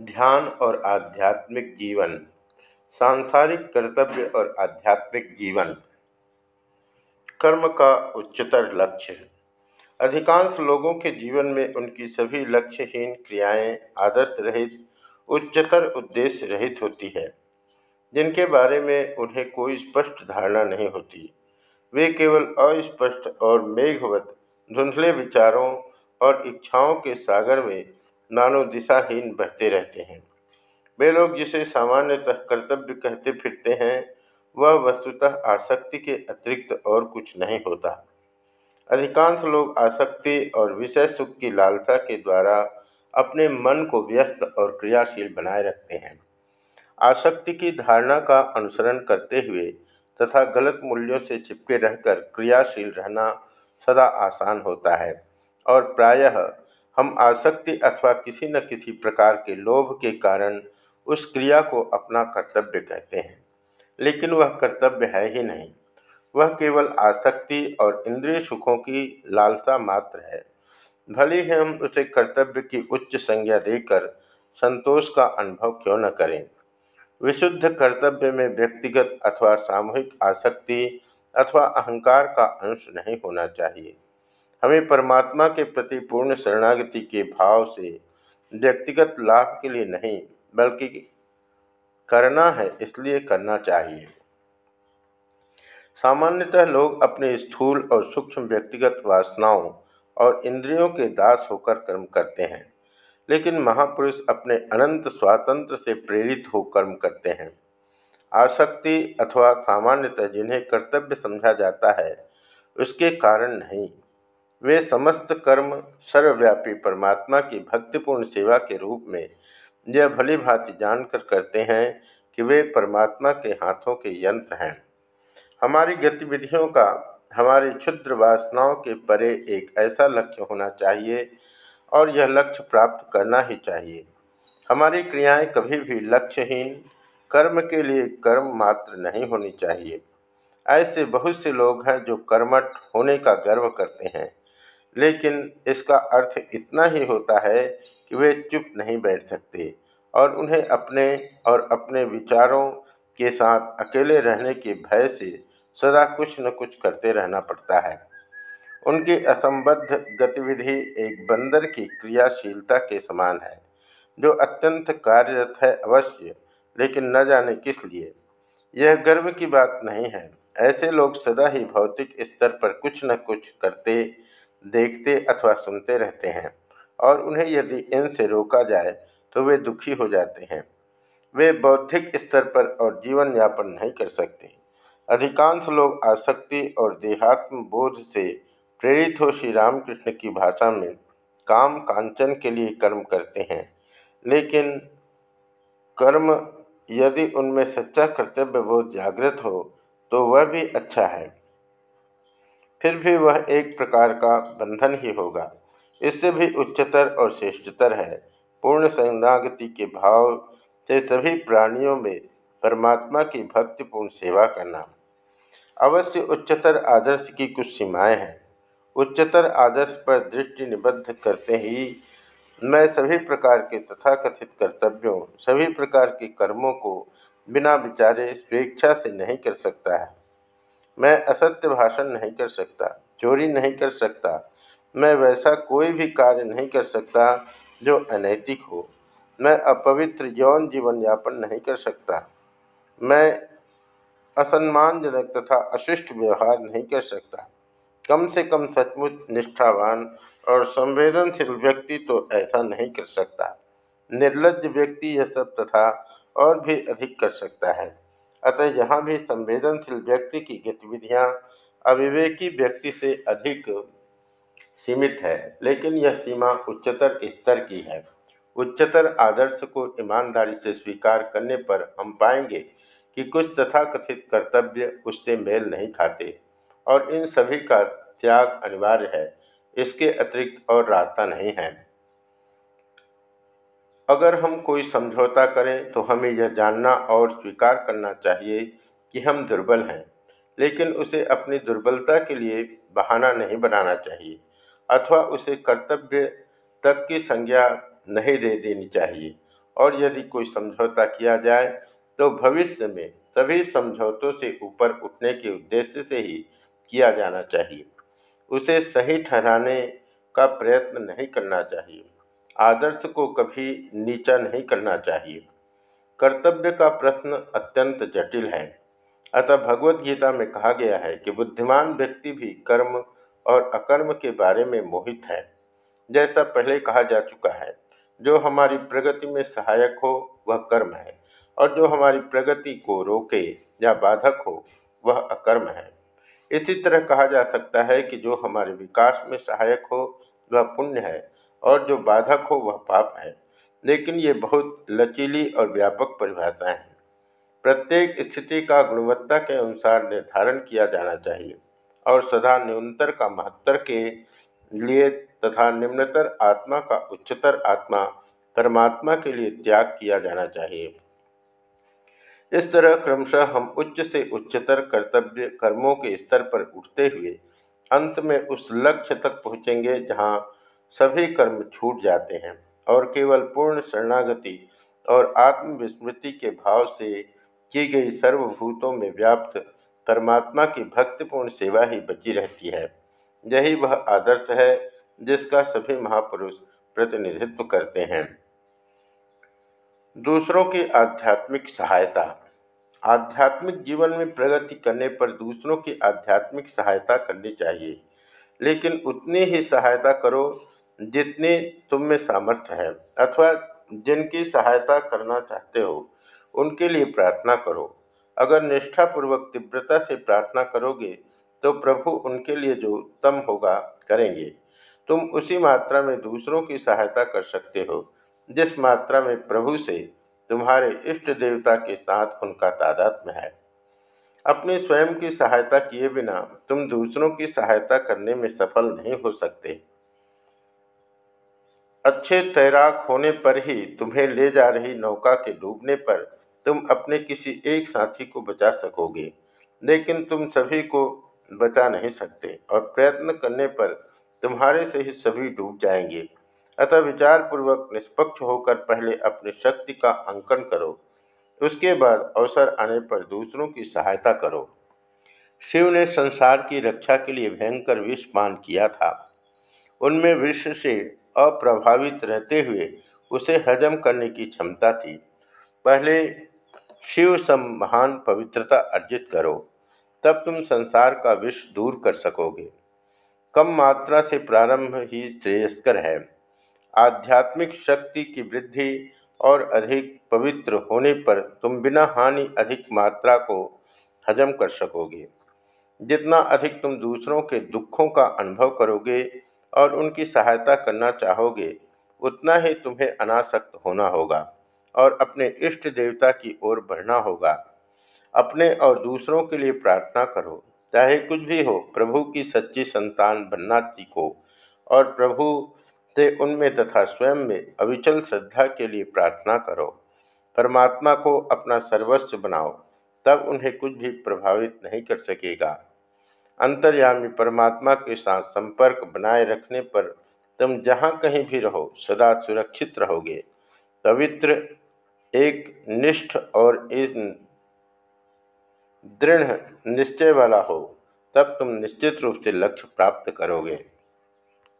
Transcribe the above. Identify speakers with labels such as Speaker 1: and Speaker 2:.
Speaker 1: ध्यान और आध्यात्मिक जीवन, सांसारिक कर्तव्य और आध्यात्मिक जीवन। कर्म का उच्चतर लक्ष्य। अधिकांश लोगों के जीवन में उनकी सभी लक्ष्यहीन क्रियाएँ आदर्श रहित, उच्चतर उद्देश्य रहित होती है। जिनके बारे में उन्हें कोई स्पष्ट धारणा नहीं होती। वे केवल अस्पष्ट और मेघवत, धुंधले विचारों और इच्छाओं के सागर में नानो दिशाहीन बहते रहते हैं। वे लोग जिसे सामान्यतः कर्तव्य कहते फिरते हैं, वह वस्तुतः आसक्ति के अतिरिक्त और कुछ नहीं होता। अधिकांश लोग आसक्ति और विषय सुख की लालसा के द्वारा अपने मन को व्यस्त और क्रियाशील बनाए रखते हैं। आसक्ति की धारणा का अनुसरण करते हुए तथा गलत मूल्यों से चिपके रहकर क्रियाशील रहना सदा आसान होता है और प्रायः हम आसक्ति अथवा किसी न किसी प्रकार के लोभ के कारण उस क्रिया को अपना कर्तव्य कहते हैं। लेकिन वह कर्तव्य है ही नहीं। वह केवल आसक्ति और इंद्रिय सुखों की लालसा मात्र है। भले ही हम उसे कर्तव्य की उच्च संज्ञा देकर संतोष का अनुभव क्यों न करें। विशुद्ध कर्तव्य में व्यक्तिगत अथवा सामूहिक आसक्ति अथवा अहंकार का अंश नहीं होना चाहिए। हमें परमात्मा के प्रति पूर्ण शरणागति के भाव से व्यक्तिगत लाभ के लिए नहीं, बल्कि करना है, इसलिए करना चाहिए। सामान्यतः लोग अपने स्थूल और सूक्ष्म व्यक्तिगत वासनाओं और इंद्रियों के दास होकर कर्म करते हैं, लेकिन महापुरुष अपने अनंत स्वातंत्र से प्रेरित हो कर्म करते हैं। आसक्ति अथवा सामान्यतः जिन्हें कर्तव्य समझा जाता है, उसके कारण नहीं। वे समस्त कर्म सर्वव्यापी परमात्मा की भक्तिपूर्ण सेवा के रूप में यह भली भांति जानकर करते हैं कि वे परमात्मा के हाथों के यंत्र हैं। हमारी गतिविधियों का, हमारी क्षुद्र वासनाओं के परे एक ऐसा लक्ष्य होना चाहिए और यह लक्ष्य प्राप्त करना ही चाहिए। हमारी क्रियाएँ कभी भी लक्ष्यहीन, कर्म के लिए कर्म मात्र नहीं होनी चाहिए। ऐसे बहुत से लोग हैं जो कर्मठ होने का गर्व करते हैं। लेकिन इसका अर्थ इतना ही होता है कि वे चुप नहीं बैठ सकते और उन्हें अपने और अपने विचारों के साथ अकेले रहने के भय से सदा कुछ न कुछ करते रहना पड़ता है। उनकी असंबद्ध गतिविधि एक बंदर की क्रियाशीलता के समान है, जो अत्यंत कार्यरत है अवश्य, लेकिन न जाने किस लिए। यह गर्व की बात नहीं है। ऐसे लोग सदा ही भौतिक स्तर पर कुछ न कुछ करते देखते अथवा सुनते रहते हैं और उन्हें यदि इनसे रोका जाए तो वे दुखी हो जाते हैं। वे बौद्धिक स्तर पर और जीवन यापन नहीं कर सकते। अधिकांश लोग आसक्ति और देहात्म बोध से प्रेरित हो श्री रामकृष्ण की भाषा में काम कांचन के लिए कर्म करते हैं। लेकिन कर्म यदि उनमें सच्चा कर्तव्य बोध जागृत हो तो वह भी अच्छा है। फिर भी वह एक प्रकार का बंधन ही होगा। इससे भी उच्चतर और श्रेष्ठतर है। पूर्ण शरणागति के भाव से सभी प्राणियों में परमात्मा की भक्तिपूर्ण सेवा करना। अवश्य उच्चतर आदर्श की कुछ सीमाएँ हैं। उच्चतर आदर्श पर दृष्टि निबद्ध करते ही मैं सभी प्रकार के तथाकथित कर्तव्यों, सभी प्रकार के कर्मों को बिना विचारे स्वेच्छा से नहीं कर सकता। है मैं असत्य भाषण नहीं कर सकता, चोरी नहीं कर सकता, मैं वैसा कोई भी कार्य नहीं कर सकता जो अनैतिक हो। मैं अपवित्र यौन जीवन यापन नहीं कर सकता। मैं असम्मानजनक तथा अशिष्ट व्यवहार नहीं कर सकता। कम से कम सचमुच निष्ठावान और संवेदनशील व्यक्ति तो ऐसा नहीं कर सकता। निर्लज व्यक्ति यह सब तथा और भी अधिक कर सकता है। अतः यहाँ भी संवेदनशील व्यक्ति की गतिविधियाँ अविवेकी व्यक्ति से अधिक सीमित है, लेकिन यह सीमा उच्चतर स्तर की है। उच्चतर आदर्श को ईमानदारी से स्वीकार करने पर हम पाएँगे कि कुछ तथाकथित कर्तव्य उससे मेल नहीं खाते और इन सभी का त्याग अनिवार्य है, इसके अतिरिक्त और रास्ता नहीं है। अगर हम कोई समझौता करें तो हमें यह जानना और स्वीकार करना चाहिए कि हम दुर्बल हैं। लेकिन उसे अपनी दुर्बलता के लिए बहाना नहीं बनाना चाहिए, अथवा उसे कर्तव्य तक की संज्ञा नहीं दे देनी चाहिए। और यदि कोई समझौता किया जाए तो भविष्य में सभी समझौतों से ऊपर उठने के उद्देश्य से ही किया जाना चाहिए। उसे सही ठहराने का प्रयत्न नहीं करना चाहिए। आदर्श को कभी नीचा नहीं करना चाहिए। कर्तव्य का प्रश्न अत्यंत जटिल है। अतः भगवत गीता में कहा गया है कि बुद्धिमान व्यक्ति भी कर्म और अकर्म के बारे में मोहित है। जैसा पहले कहा जा चुका है, जो हमारी प्रगति में सहायक हो, वह कर्म है, और जो हमारी प्रगति को रोके या बाधक हो, वह अकर्म है। इसी तरह कहा जा सकता है कि जो हमारे विकास में सहायक हो, वह पुण्य है और जो बाधक हो वह पाप है। लेकिन ये बहुत लचीली और व्यापक परिभाषाएँ हैं। प्रत्येक स्थिति का गुणवत्ता के अनुसार निर्धारण किया जाना चाहिए और सदा न्यूनतर का महत्तर के लिए तथा निम्नतर आत्मा का उच्चतर आत्मा परमात्मा के लिए त्याग किया जाना चाहिए। इस तरह क्रमशः हम उच्च से उच्चतर कर्तव्य कर्मों के स्तर पर उठते हुए अंत में उस लक्ष्य तक पहुँचेंगे जहाँ सभी कर्म छूट जाते हैं और केवल पूर्ण शरणागति और आत्मविस्मृति के भाव से की गई सर्वभूतों में व्याप्त परमात्मा की भक्तिपूर्ण सेवा ही बची रहती है। यही वह आदर्श है जिसका सभी महापुरुष प्रतिनिधित्व करते हैं। दूसरों की आध्यात्मिक सहायता। आध्यात्मिक जीवन में प्रगति करने पर दूसरों की आध्यात्मिक सहायता करनी चाहिए, लेकिन उतनी ही सहायता करो जितनी तुम में सामर्थ्य है, अथवा जिनकी सहायता करना चाहते हो, उनके लिए प्रार्थना करो। अगर निष्ठापूर्वक तीव्रता से प्रार्थना करोगे तो प्रभु उनके लिए जो उत्तम होगा, करेंगे। तुम उसी मात्रा में दूसरों की सहायता कर सकते हो, जिस मात्रा में प्रभु से तुम्हारे इष्ट देवता के साथ उनका तादात्म्य है। अपने स्वयं की सहायता किए बिना तुम दूसरों की सहायता करने में सफल नहीं हो सकते। अच्छे तैराक होने पर ही तुम्हें ले जा रही नौका के डूबने पर तुम अपने किसी एक साथी को बचा सकोगे। लेकिन तुम सभी को बचा नहीं सकते और प्रयत्न करने पर तुम्हारे से ही सभी डूब जाएँगे। अतः विचारपूर्वक निष्पक्ष होकर पहले अपनी शक्ति का अंकन करो। उसके बाद अवसर आने पर दूसरों की सहायता करो। शिव ने संसार की रक्षा के लिए भयंकर विष पान किया था। उनमें विष से अप्रभावित रहते हुए उसे हजम करने की क्षमता थी। पहले शिव सम महान पवित्रता अर्जित करो, तब तुम संसार का विष दूर कर सकोगे। कम मात्रा से प्रारंभ ही श्रेयस्कर है। आध्यात्मिक शक्ति की वृद्धि और अधिक पवित्र होने पर तुम बिना हानि अधिक मात्रा को हजम कर सकोगे। जितना अधिक तुम दूसरों के दुखों का अनुभव करोगे और उनकी सहायता करना चाहोगे, उतना ही तुम्हें अनासक्त होना होगा और अपने इष्ट देवता की ओर बढ़ना होगा। अपने और दूसरों के लिए प्रार्थना करो, चाहे कुछ भी हो, प्रभु की सच्ची संतान बनना सीखो और प्रभु से उनमें तथा स्वयं में अविचल श्रद्धा के लिए प्रार्थना करो। परमात्मा को अपना सर्वस्व बनाओ, तब उन्हें कुछ भी प्रभावित नहीं कर सकेगा। अंतर्यामी परमात्मा के साथ संपर्क बनाए रखने पर तुम जहाँ कहीं भी रहो, सदा सुरक्षित रहोगे। पवित्र, एक निष्ठ और इस दृढ़ निश्चय वाला हो, तब तुम निश्चित रूप से लक्ष्य प्राप्त करोगे।